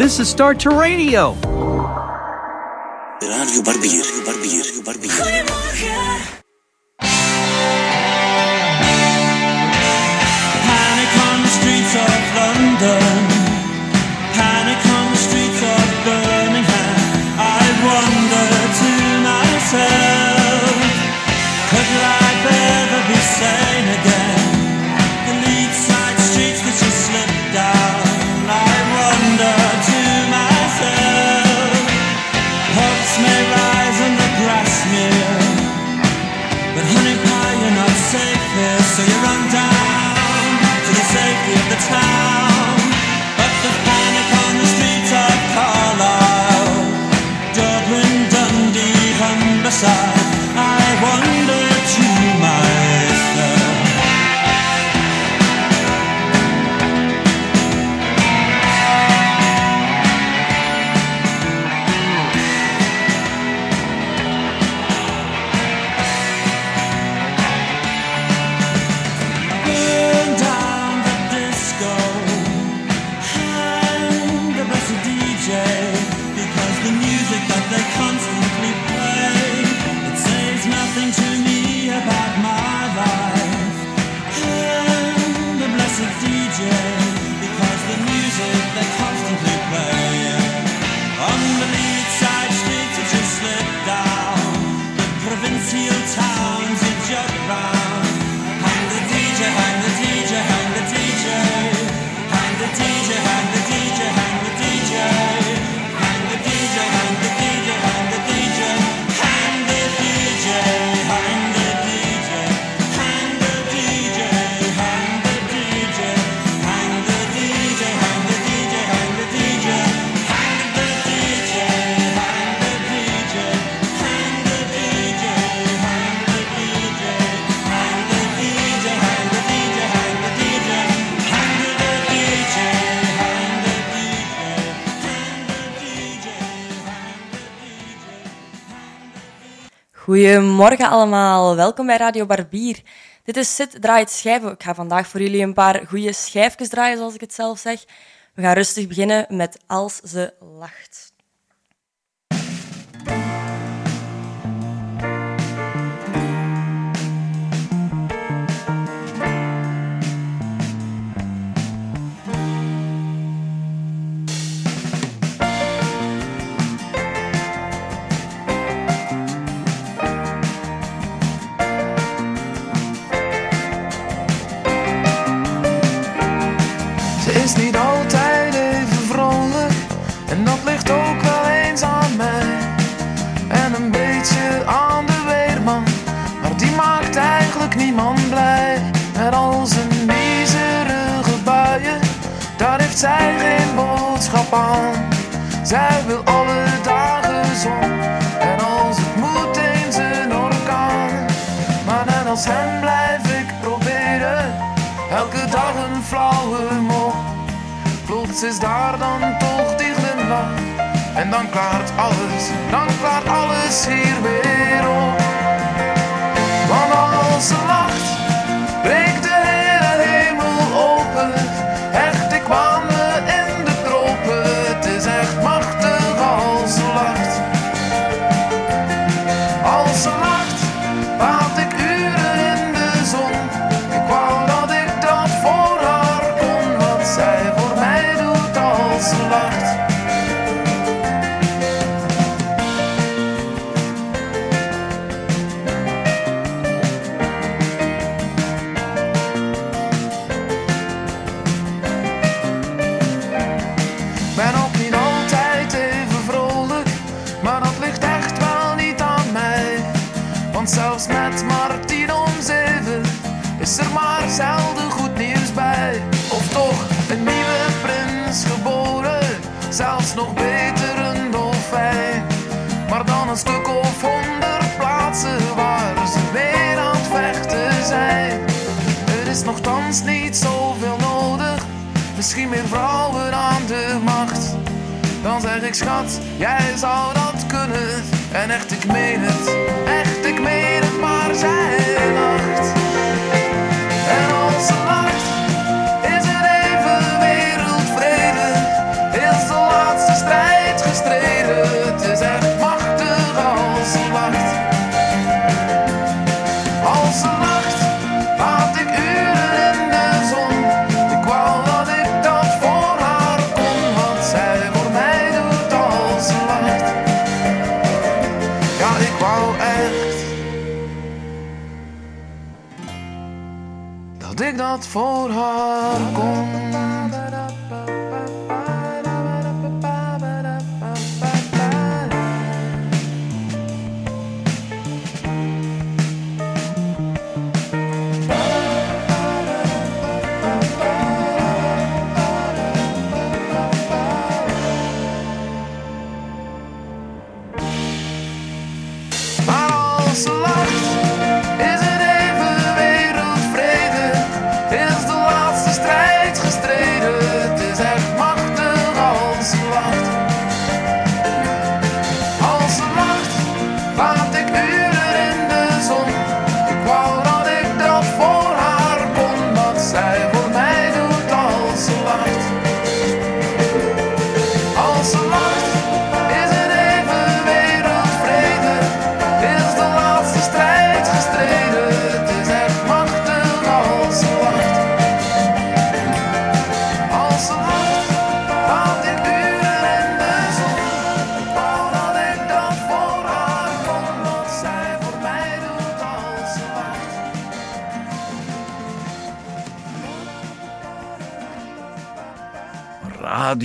This is Start 2 Radio. Goedemorgen allemaal, welkom bij Radio Barbier. Dit is Sit Draait Schijven. Ik ga vandaag voor jullie een paar goede schijfjes draaien, zoals ik het zelf zeg. We gaan rustig beginnen met Als ze lacht. Zij wil alle dagen zon. En als het moet eens een orkaan. Maar net als hem blijf ik proberen. Elke dag een flauwe mop. Plots is daar dan toch die glimlach. En dan klaart alles, dan klaart alles hier weer op. misschien meer vrouwen aan de macht. Dan zeg ik schat, jij zou dat kunnen. En echt, ik meen het, echt, ik meen het, maar zij lacht. ik dat voor haar kom.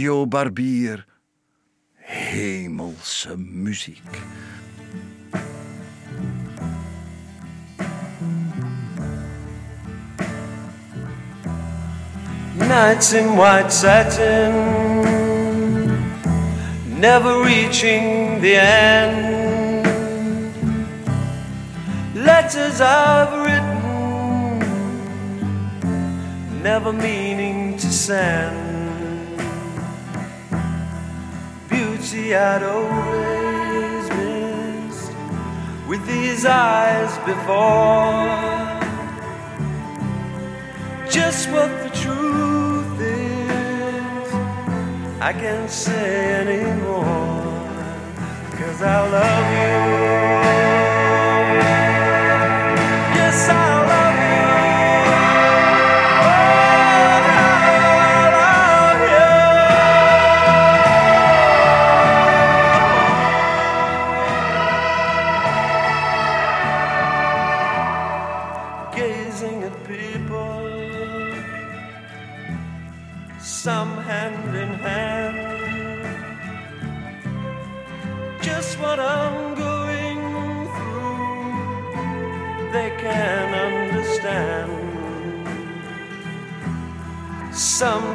Barbier. Hemelse muziek. Nights in white satin, never reaching the end. Letters I've written, never meaning to send. she I'd always missed with these eyes before. Just what the truth is, I can't say anymore, cause I love you.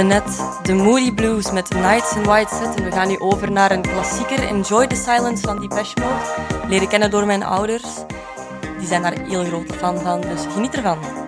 net de Moody Blues met Nights in White Set. En we gaan nu over naar een klassieker, Enjoy the Silence van Depeche Mode. Leren kennen door mijn ouders. Die zijn daar heel groot fan van, dus geniet ervan.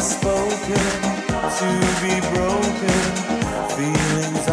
unspoken to be broken. Feelings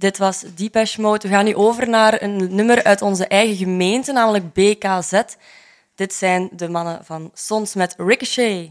Dit was Depeche Mode. We gaan nu over naar een nummer uit onze eigen gemeente, namelijk BKZ. Dit zijn de mannen van Sons met Ricochet.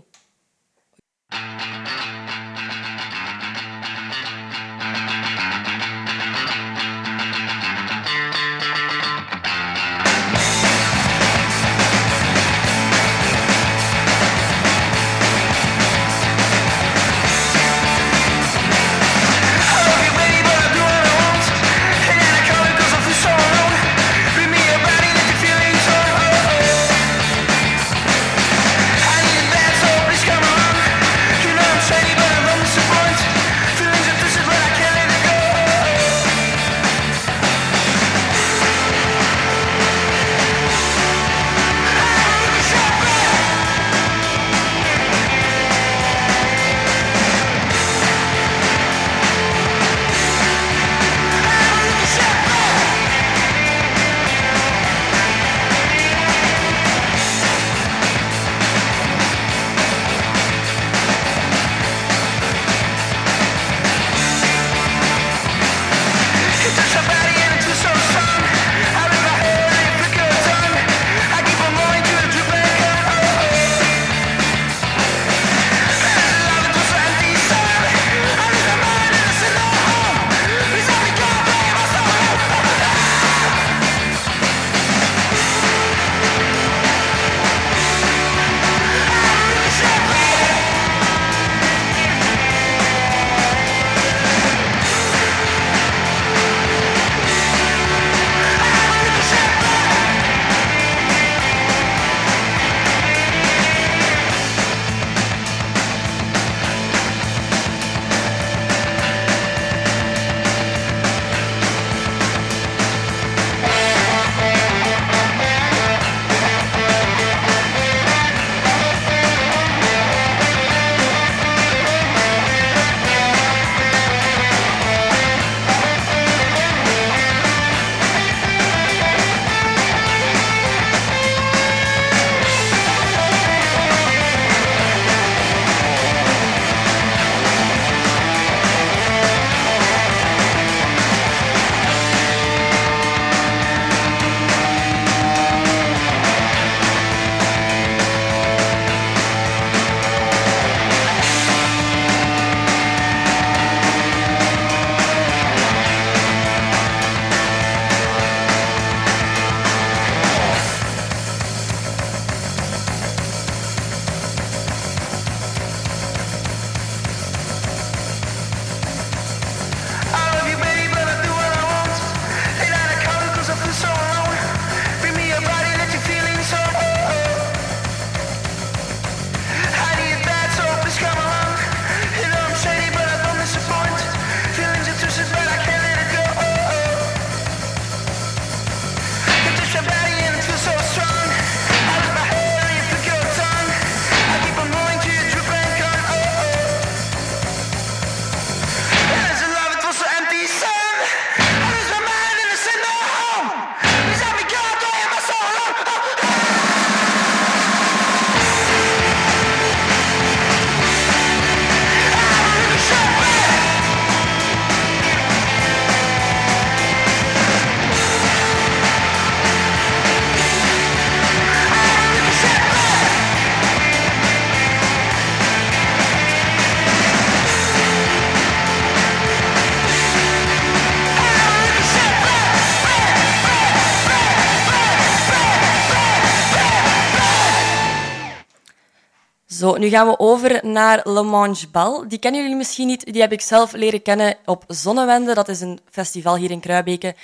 Nu gaan we over naar Le Mange Bal. Die kennen jullie misschien niet. Die heb ik zelf leren kennen op Zonnewende. Dat is een festival hier in Kruibeke.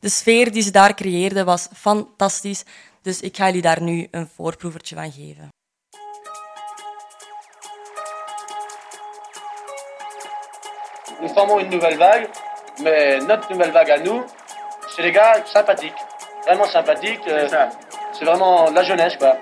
De sfeer die ze daar creëerden was fantastisch. Dus ik ga jullie daar nu een voorproevertje van geven. nous formons une nouvelle vague, mais notre nouvelle vague à nous, c'est les gars sympathiques, vraiment sympathiques. euh, c'est vraiment la jeunesse, quoi.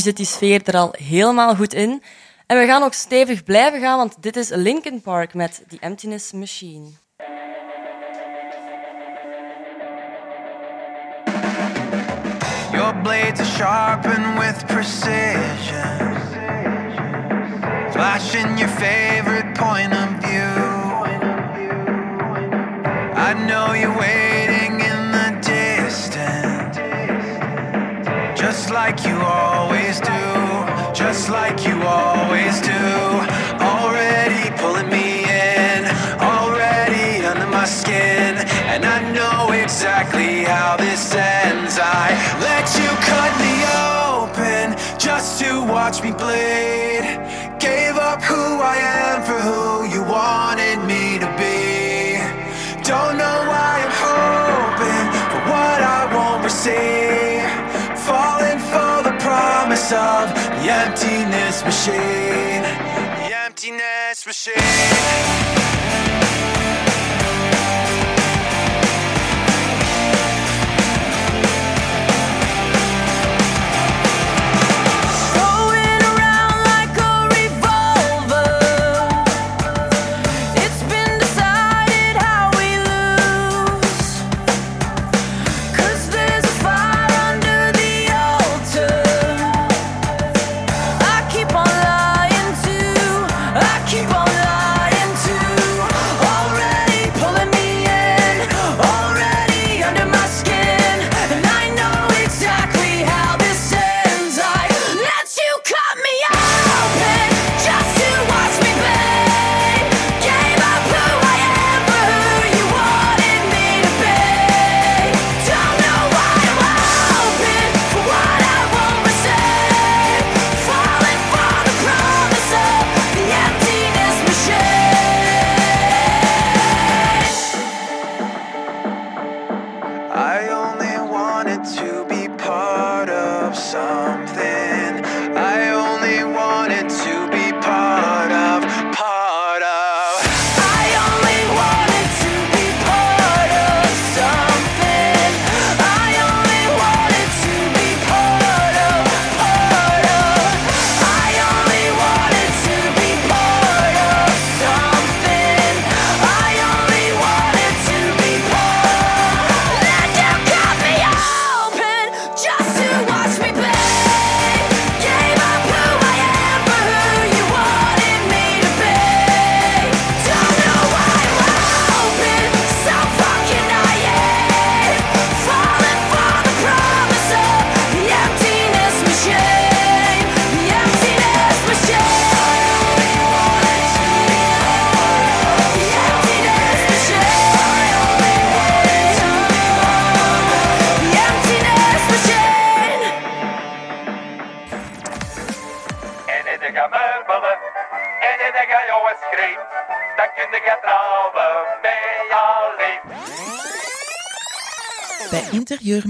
Zit die sfeer er al helemaal goed in. En we gaan ook stevig blijven gaan, want dit is Linkin Park met The Emptiness Machine. Your blades are sharpened with precision. Flashing your favorite point of view. I know you're waiting in the distance. Just like you always do. Just like you always do. Already pulling me in. Already under my skin. And I know exactly how this ends. I let you cut me open just to watch me bleed. Gave up who I am for who emptiness machine. The emptiness machine.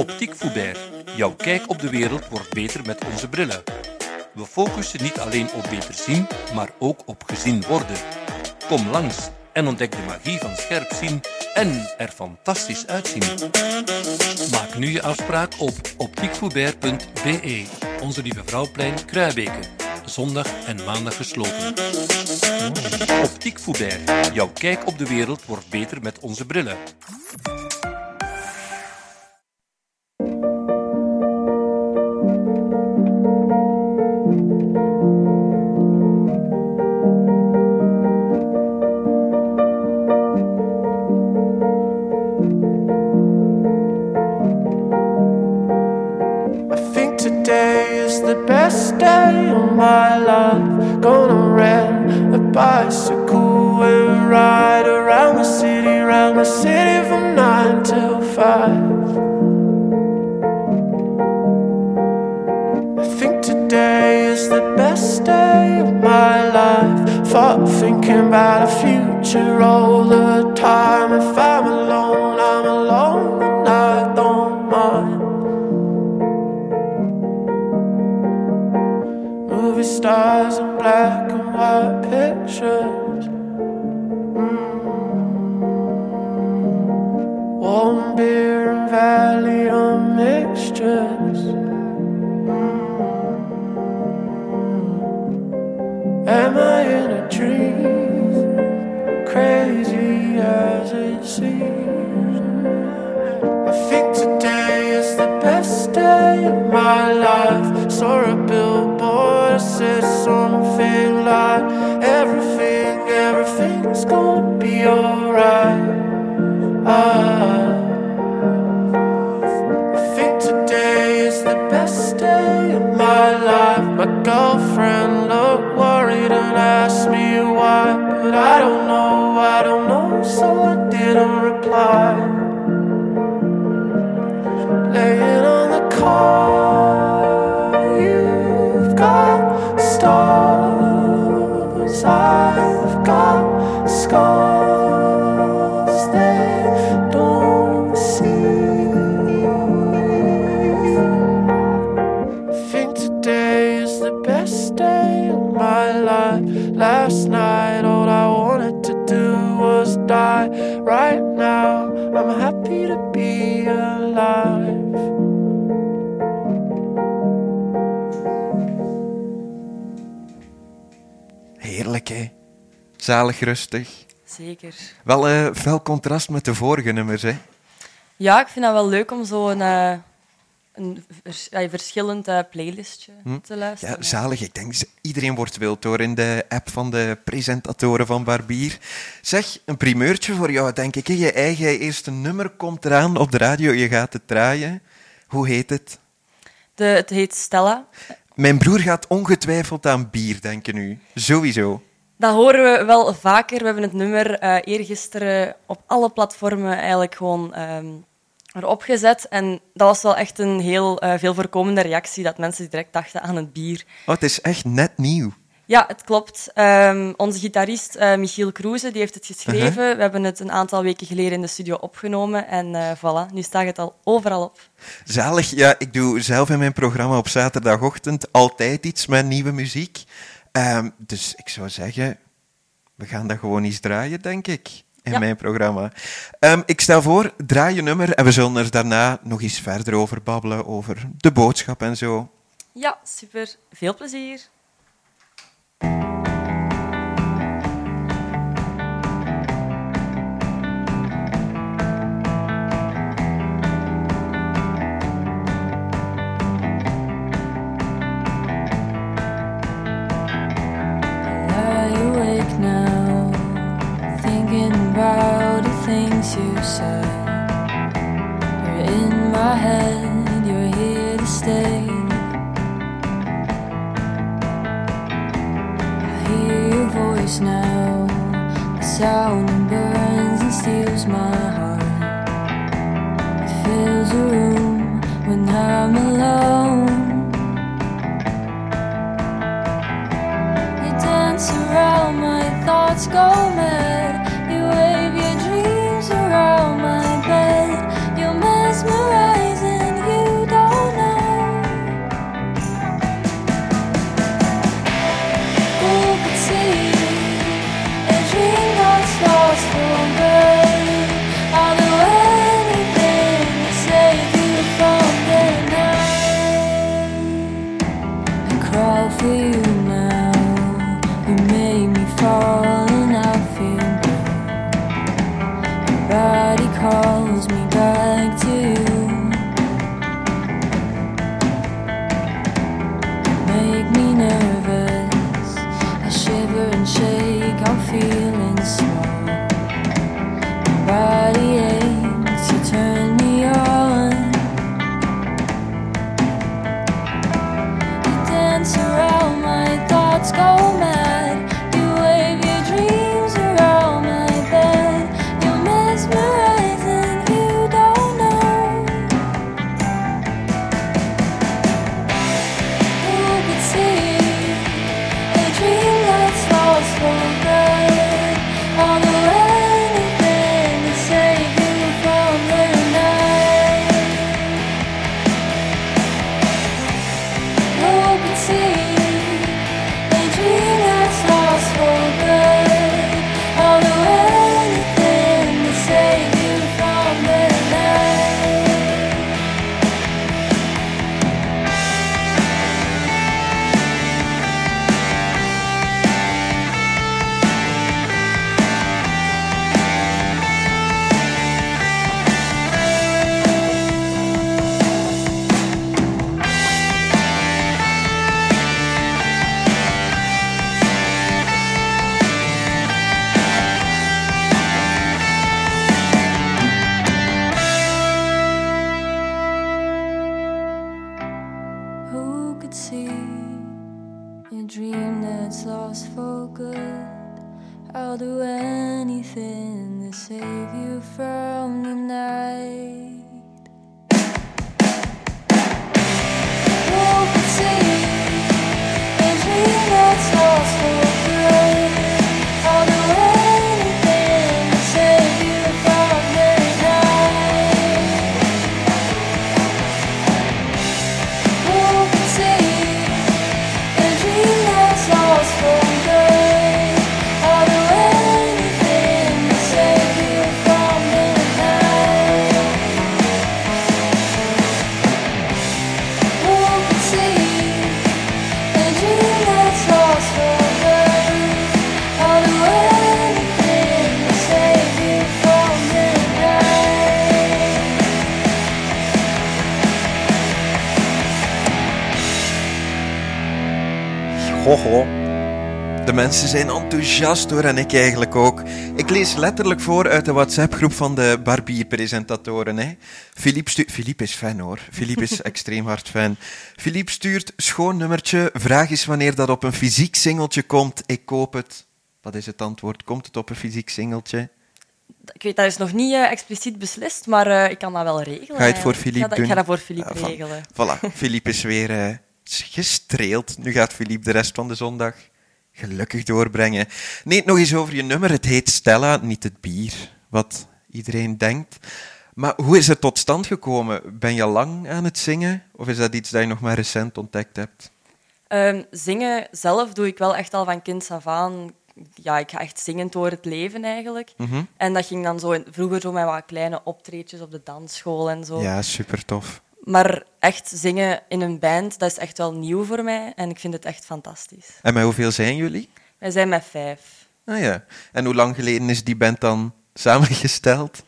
Optiek Foubert. Jouw kijk op de wereld wordt beter met onze brillen. We focussen niet alleen op beter zien, maar ook op gezien worden. Kom langs en ontdek de magie van scherp zien en er fantastisch uitzien. Maak nu je afspraak op optiekfoubert.be. Onze Lieve Vrouwplein, Kruibeke. Zondag en maandag gesloten. Optiek Foubert. Jouw kijk op de wereld wordt beter met onze brillen. day of my life. Gonna rent a bicycle and ride around the city, around the city from nine till five. I think today is the best day of my life. Thought thinking about a future all the time. If I alright. I, I think today is the best day of my life. My girlfriend looked worried and asked me why, but I don't know, I don't know, so I Zalig rustig. Zeker. Wel eh fel contrast met de vorige nummers, hè? Ja, ik vind dat wel leuk om zo een, eh, een vers- verschillend eh, playlistje Hm? te luisteren. Ja, zalig. Ik denk, iedereen wordt wild door in de app van de presentatoren van Barbier. Zeg, een primeurtje voor jou, denk ik. Je eigen eerste nummer komt eraan op de radio. Je gaat het draaien. Hoe heet het? De, het heet Stella. Mijn broer gaat ongetwijfeld aan bier denken nu. Sowieso. Dat horen we wel vaker. We hebben het nummer eh eergisteren op alle platformen eigenlijk gewoon ehm, erop gezet. En dat was wel echt een heel eh, veel voorkomende reactie, dat mensen direct dachten aan het bier. Oh, het is echt net nieuw. Ja, het klopt. Ehm, onze gitarist eh, Michiel Kroeze die heeft het geschreven. Uh-huh. We hebben het een aantal weken geleden in de studio opgenomen. En eh voilà, nu staat het al overal op. Zalig. Ja, ik doe zelf in mijn programma op zaterdagochtend altijd iets met nieuwe muziek. Ehm, dus ik zou zeggen, we gaan dat gewoon eens draaien, denk ik, in Ja. mijn programma. Ehm, ik stel voor, draai je nummer en we zullen er daarna nog eens verder over babbelen, over de boodschap en zo. Ja, super. Veel plezier. The you said. You're in my head, you're here to stay. I hear your voice now, the sound burns and steals my heart. It fills a room when I'm alone. You dance around my thoughts, go mad. De mensen zijn enthousiast hoor en ik eigenlijk ook. Ik lees letterlijk voor uit de WhatsApp-groep van de Barbier-presentatoren. hè. Philippe, stu- Philippe is fan hoor. Philippe is extreem hard fan. Philippe stuurt schoon nummertje. Vraag is wanneer dat op een fysiek singeltje komt. Ik koop het. Wat is het antwoord? Komt het op een fysiek singeltje? Ik weet, dat is nog niet eh, expliciet beslist, maar eh, ik kan dat wel regelen. Ga je het voor. Philippe ik ga dat, doen? Ik ga dat voor Philippe Ah, regelen. Voilà, Philippe is weer eh, gestreeld. Nu gaat Philippe de rest van de zondag gelukkig doorbrengen. Nee, nog eens over je nummer. Het heet Stella, niet het bier, wat iedereen denkt. Maar hoe is het tot stand gekomen? Ben je lang aan het zingen? Of is dat iets dat je nog maar recent ontdekt hebt? Ehm, zingen zelf doe ik wel echt al van kind af aan. Ja, ik ga echt zingend door het leven eigenlijk. Mhm. En dat ging dan zo in- vroeger zo met wat kleine optreedjes op de dansschool en zo. Ja, super tof. Maar echt zingen in een band, dat is echt wel nieuw voor mij. En ik vind het echt fantastisch. En met hoeveel zijn jullie? Wij zijn met vijf. Ah ja. En hoe lang geleden is die band dan samengesteld?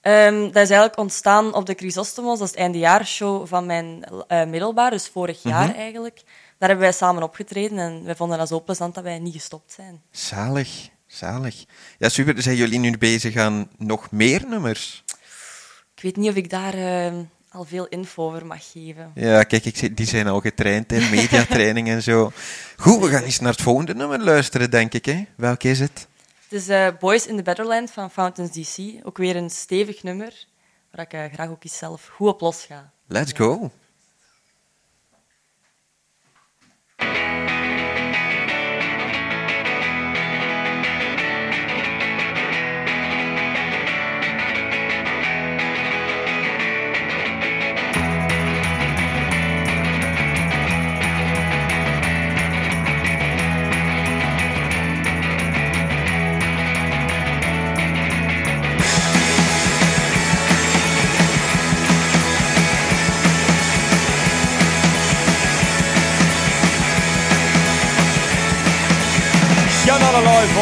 Ehm, dat is eigenlijk ontstaan op de Chrysostomos. Dat is het eindejaarshow van mijn eh, middelbaar, dus vorig jaar Mhm. eigenlijk. Daar hebben wij samen opgetreden en wij vonden dat zo plezant dat wij niet gestopt zijn. Zalig, zalig. Ja, super. Zijn jullie nu bezig aan nog meer nummers? Ik weet niet of ik daar ehm, al veel info over mag geven. Ja, kijk, ik die zijn al getraind in mediatraining en zo. Goed, we gaan eens naar het volgende nummer luisteren, denk ik. Hè? Welk is het? Het is eh, Boys in the Betterland van Fountains DC. Ook weer een stevig nummer, waar ik eh, graag ook eens zelf goed op los ga. Let's go.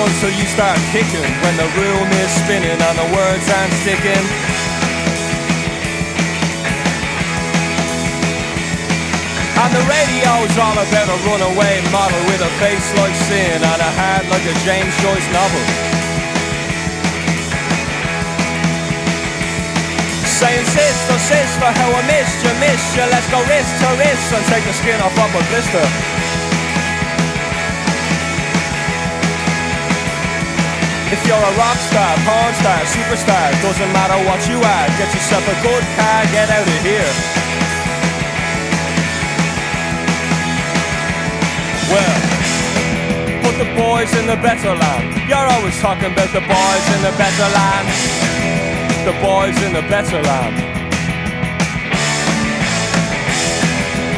Alive until you start kicking When the room is spinning. And the words aren't sticking. And the radio's all about a runaway model With a face like sin and a heart like a James Joyce novel. Saying sister, sister, how I missed you, missed you. Let's go wrist to wrist and take the skin off of a blister If you're a rock star, porn star, superstar, doesn't matter what you are, get yourself a good car, get out of here. Well, put the boys in the better land. You're always talking about the boys in the better land. The boys in the better land.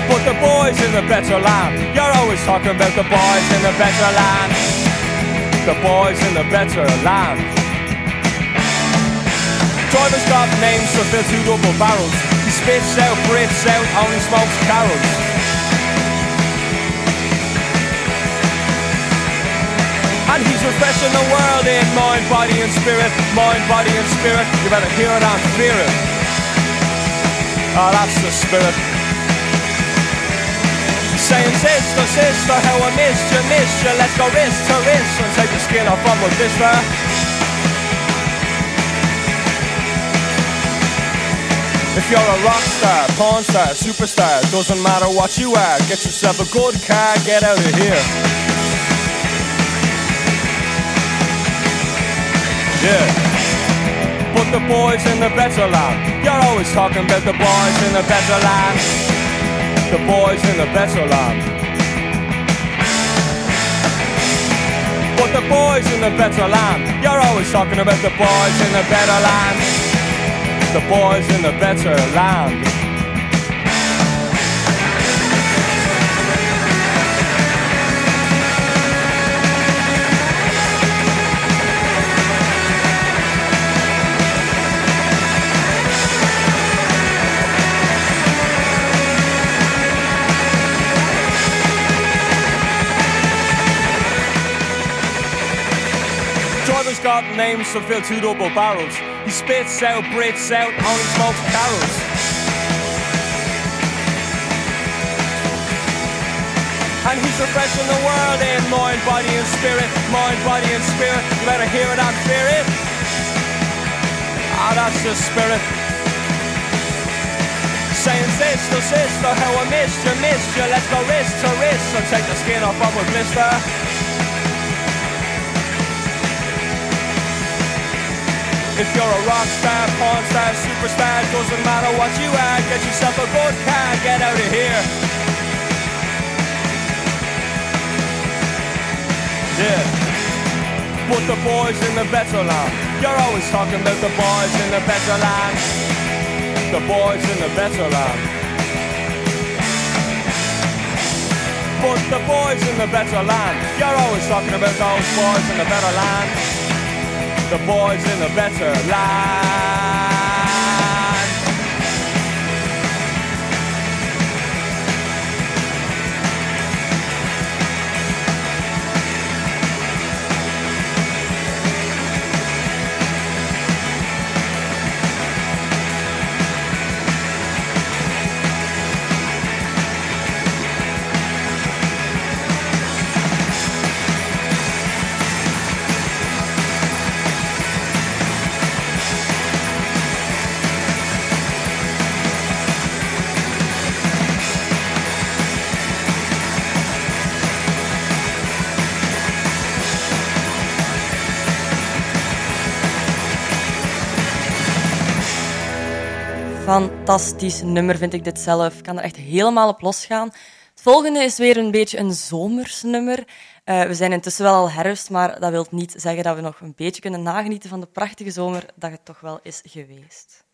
Put the boys in the better land. You're always talking about the boys in the better land the boys in the better land. Driver's got names to fill two double barrels. He spits out, breathes out, only smokes Carrolls. And he's refreshing the world in mind, body and spirit, mind, body and spirit. You better hear it and fear it. Oh, that's the spirit. Saying sister, sister, how I missed you, missed you Let's go wrist to wrist and take the skin off of a blister If you're a rock star, porn star, superstar Doesn't matter what you are Get yourself a good car, get out of here Yeah. But the boys in the better land, you're always talking about the boys in the better land. The boys in the better land. But the boys in the better land, you're always talking about the boys in the better land. The boys in the better land. Got names to fill two double barrels. He spits out, breathes out, only smokes Carrolls. And he's refreshing the world in mind, body and spirit, mind, body and spirit. You better hear it and fear it. Ah, that's the spirit. Saying sister, sister, how I missed you, missed you. Let's go wrist to wrist. So take the skin off of my blister. If you're a rock star, porn star, superstar, doesn't matter what you are, get yourself a good car, get out of here. Yeah. But the boys in the better land, you're always talking about the boys in the better land. The boys in the better land. But the boys in the better land, you're always talking about those boys in the better land the boys in the better land. Fantastisch nummer vind ik dit zelf. Ik kan er echt helemaal op losgaan. Het volgende is weer een beetje een zomersnummer. Uh, we zijn intussen wel al herfst, maar dat wil niet zeggen dat we nog een beetje kunnen nagenieten van de prachtige zomer dat het toch wel is geweest.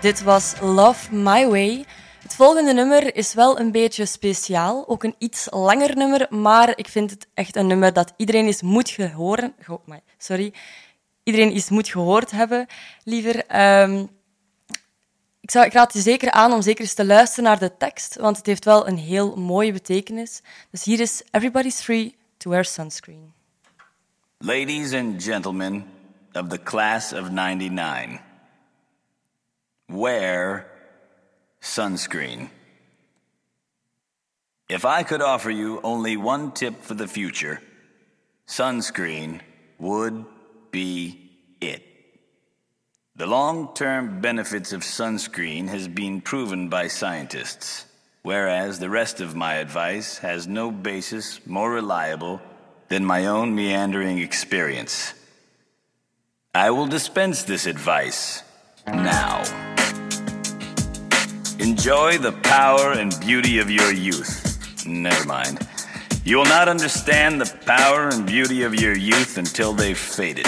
Dit was Love My Way. Het volgende nummer is wel een beetje speciaal, ook een iets langer nummer, maar ik vind het echt een nummer dat iedereen eens moet gehoren. Sorry, iedereen eens moet gehoord hebben, liever. Ehm, ik, zou, ik raad je zeker aan om zeker eens te luisteren naar de tekst, want het heeft wel een heel mooie betekenis. Dus hier is Everybody's Free to Wear Sunscreen. Ladies and gentlemen of the class of 99, wear sunscreen. If I could offer you only one tip for the future, sunscreen would be it. The long term benefits of sunscreen has been proven by scientists, whereas the rest of my advice has no basis more reliable than my own meandering experience. I will dispense this advice now. Enjoy the power and beauty of your youth. Never mind. You will not understand the power and beauty of your youth until they've faded.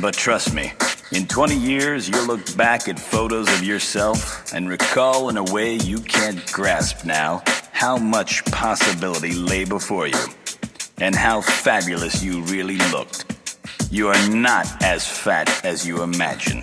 But trust me, in 20 years, you'll look back at photos of yourself and recall in a way you can't grasp now how much possibility lay before you and how fabulous you really looked. You are not as fat as you imagine.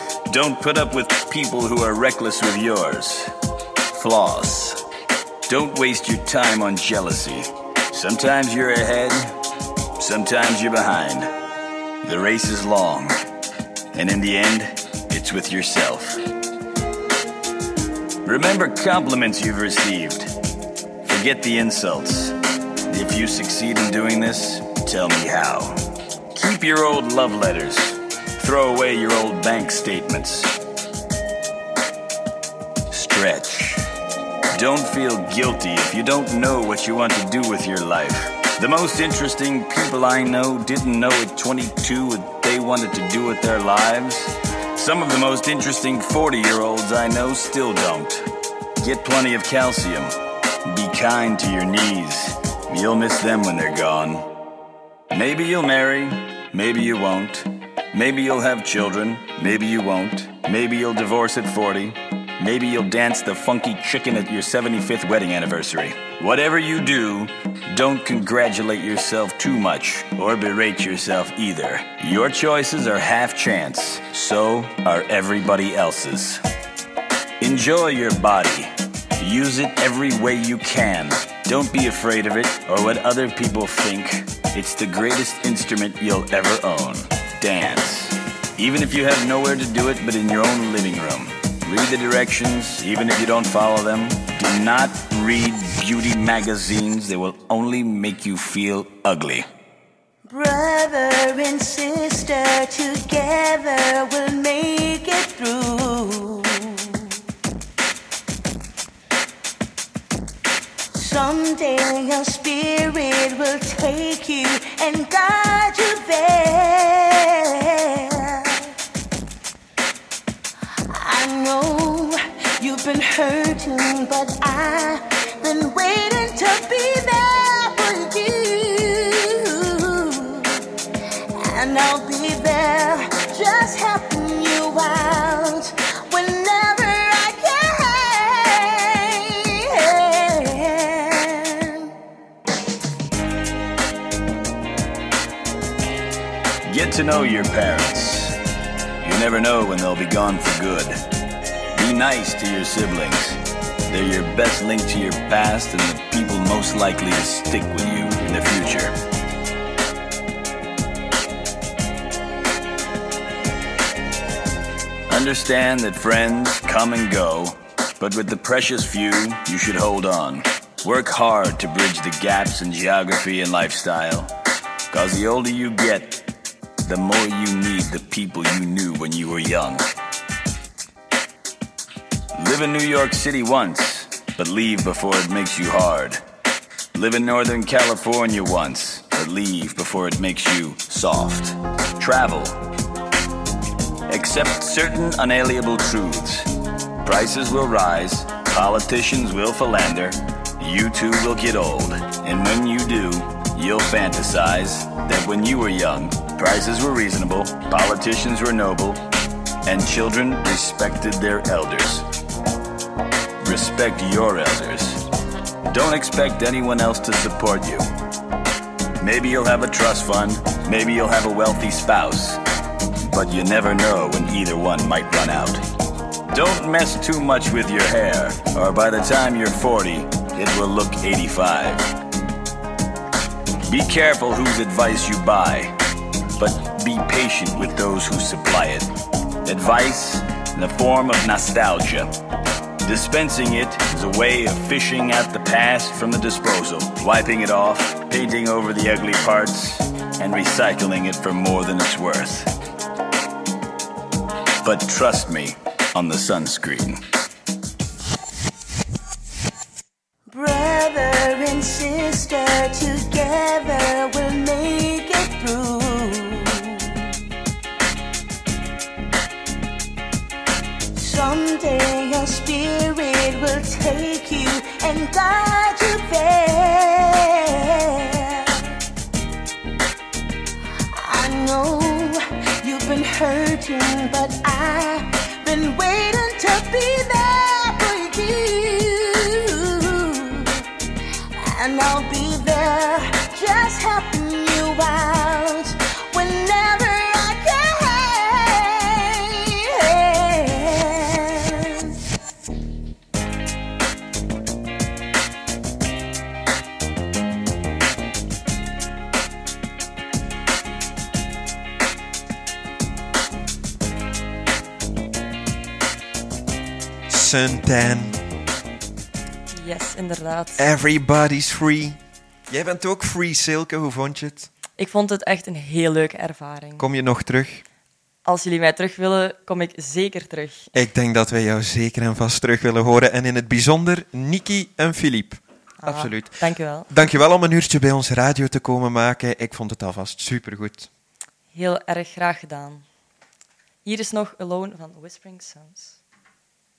Don't put up with people who are reckless with yours. Floss. Don't waste your time on jealousy. Sometimes you're ahead, sometimes you're behind. The race is long, and in the end, it's with yourself. Remember compliments you've received. Forget the insults. If you succeed in doing this, tell me how. Keep your old love letters. Throw away your old bank statements. Stretch. Don't feel guilty if you don't know what you want to do with your life. The most interesting people I know didn't know at 22 what they wanted to do with their lives. Some of the most interesting 40 year olds I know still don't. Get plenty of calcium. Be kind to your knees. You'll miss them when they're gone. Maybe you'll marry, maybe you won't. Maybe you'll have children, maybe you won't. Maybe you'll divorce at 40. Maybe you'll dance the funky chicken at your 75th wedding anniversary. Whatever you do, don't congratulate yourself too much or berate yourself either. Your choices are half chance, so are everybody else's. Enjoy your body. Use it every way you can. Don't be afraid of it or what other people think. It's the greatest instrument you'll ever own. Dance. Even if you have nowhere to do it but in your own living room. Read the directions, even if you don't follow them. Do not read beauty magazines, they will only make you feel ugly. Brother and sister together will make it through. Someday your spirit will take you and guide you there. I know you've been hurting, but I've been waiting to be there for you. And I'll be there just helping you out to know your parents. You never know when they'll be gone for good. Be nice to your siblings. They're your best link to your past and the people most likely to stick with you in the future. Understand that friends come and go, but with the precious few, you should hold on. Work hard to bridge the gaps in geography and lifestyle. Cause the older you get, the more you need the people you knew when you were young. Live in New York City once, but leave before it makes you hard. Live in Northern California once, but leave before it makes you soft. Travel. Accept certain unalienable truths. Prices will rise, politicians will philander, you too will get old. And when you do, you'll fantasize that when you were young, prices were reasonable, politicians were noble, and children respected their elders. Respect your elders. Don't expect anyone else to support you. Maybe you'll have a trust fund, maybe you'll have a wealthy spouse, but you never know when either one might run out. Don't mess too much with your hair, or by the time you're 40, it will look 85. Be careful whose advice you buy, but be patient with those who supply it. Advice in the form of nostalgia. Dispensing it is a way of fishing out the past from the disposal, wiping it off, painting over the ugly parts, and recycling it for more than it's worth. But trust me on the sunscreen. Brother and sister together Yes, inderdaad. Everybody's free. Jij bent ook free, Silke. Hoe vond je het? Ik vond het echt een heel leuke ervaring. Kom je nog terug? Als jullie mij terug willen, kom ik zeker terug. Ik denk dat wij jou zeker en vast terug willen horen. En in het bijzonder Niki en Philippe. Ah, Absoluut. Dank je wel. Dank je wel om een uurtje bij ons radio te komen maken. Ik vond het alvast supergoed. Heel erg graag gedaan. Hier is nog Alone van Whispering Sounds.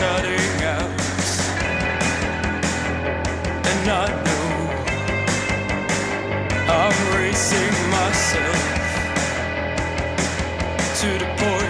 shutting out, and I know I'm racing myself to the point